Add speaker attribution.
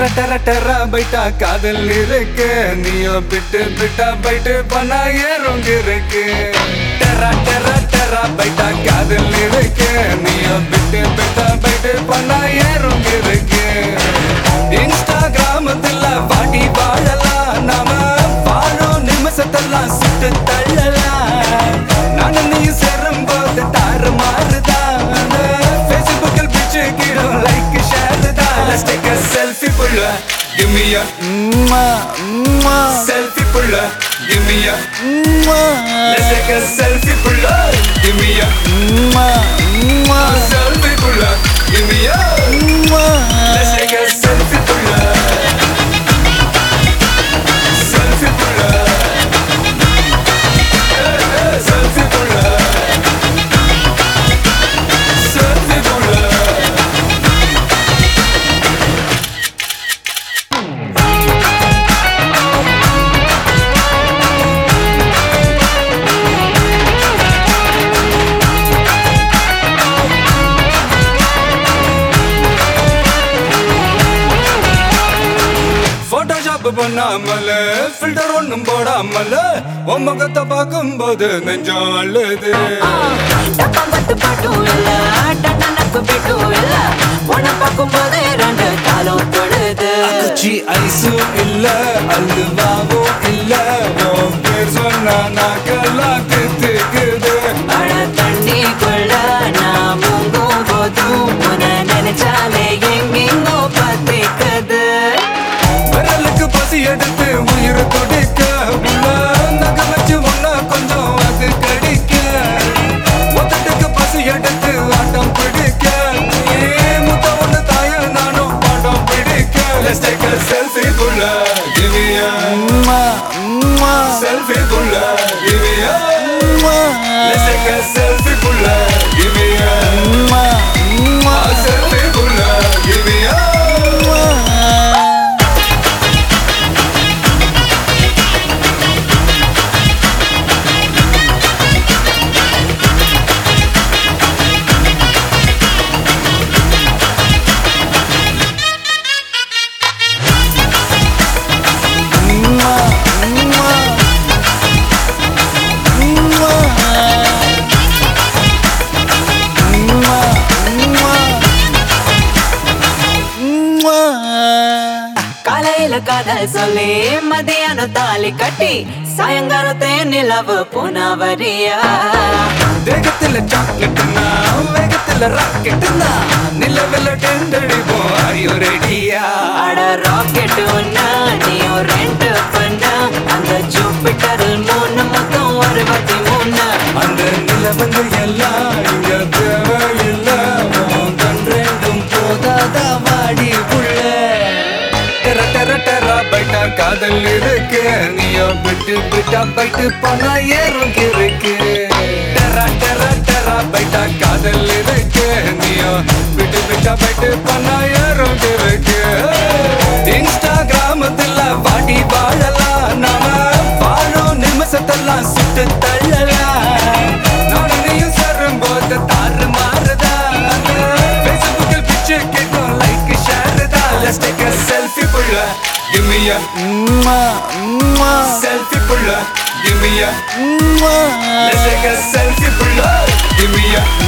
Speaker 1: டர டர டர பைட்டா காதல் இருக்கு. நீயும் பிட்டு பிட்டா பைட்டு பண்ணா ஏறும் இருக்கு. டர டர டர பைட்டா காதல் இருக்கு. நீயும் பிட்டு பிட்டா பைட்டு பண்ணா ஏறும் இருக்கு. இன்ஸ்டாகிராமத்துல பாட்டி வாழலாம். நாம வாழும் நிமிஷத்தெல்லாம் சுட்டு தள்ளலாம். நான் நீ சேரும் போது தாறு மாறு selfie புள்ள Give me a selfie புள்ள Give me a Let's take a selfie புள்ள Give me a selfie புள்ள Give me a போட்டோஷாப் பண்ணாமல ஃபில்டர் ஒண்ணும் போடாமல உன் முகத்தை பார்க்கும்போது நெஞ்சம் அழுது
Speaker 2: டப்பாம்பட்டு பார்க்கும்போது ரெண்டு காலம் தொழுது.
Speaker 1: அக்குச்சி இல்ல அல்வாவும் பசி எடுத்து உயிர் துடிக்க உள்ள நகை வச்சு ஒன்னா கொஞ்சம் அது கடிக்க. மொத்தத்துக்கு பசி எடுத்து ஆட்டம் பிடிக்க. முத்த ஒண்ணு தாய நானும் பாடம் பிடிக்க. Let's take a selfie புள்ள Give me a selfie புள்ள Give me a Let's take a selfie புள்ள Give me a
Speaker 2: காலையில காதல் சொல்லி மதியானம் தாலி கட்டி சாயங்காலத்தே நிலவு புனவரியா.
Speaker 1: தேகத்துல சாக்லேட்னா வேகத்துல ராக்கெட்னா நிலவில் டெண்டடிப்போம் ஐயோ ரெடியா
Speaker 2: அட ராக்கெட் ஒண்ணா நீயும் ரெண்டு பண்ணா அந்த ஜூபிட்டரில் மூணு மொத்தம் அறுபத்தி மூணு.
Speaker 1: அந்த நிலவங்க எல்லாம் இங்க தேவையில்ல ரெண்டும் போதாதா? காதல் இருக்கு நீயோ விட்டு விட்டா பைட்டு பண்ணா ஏறும் இருக்கு டெரா டெர டெரா பைட்டா காதல் இருக்கு நீயோ விட்டு விட்டா பைட்டு பண்ணா ஏறும் இருக்கு இன்ஸ்டாகிராமத்துல வாடி வாழலாம் நாம. வாழும் நிமிஷத்தெல்லாம் சுட்டு தள்ளலாம். நானும் நீயும் போது தாறு மாறுதா? ஃபேஸ்புக்கில் பிச்சு கேட்கும் லைக் ஷேர் தான். Let's take a selfie புள்ள. give me a mwah, mwah. selfie pull up, give me a mwah. let's take a selfie pull up, give me a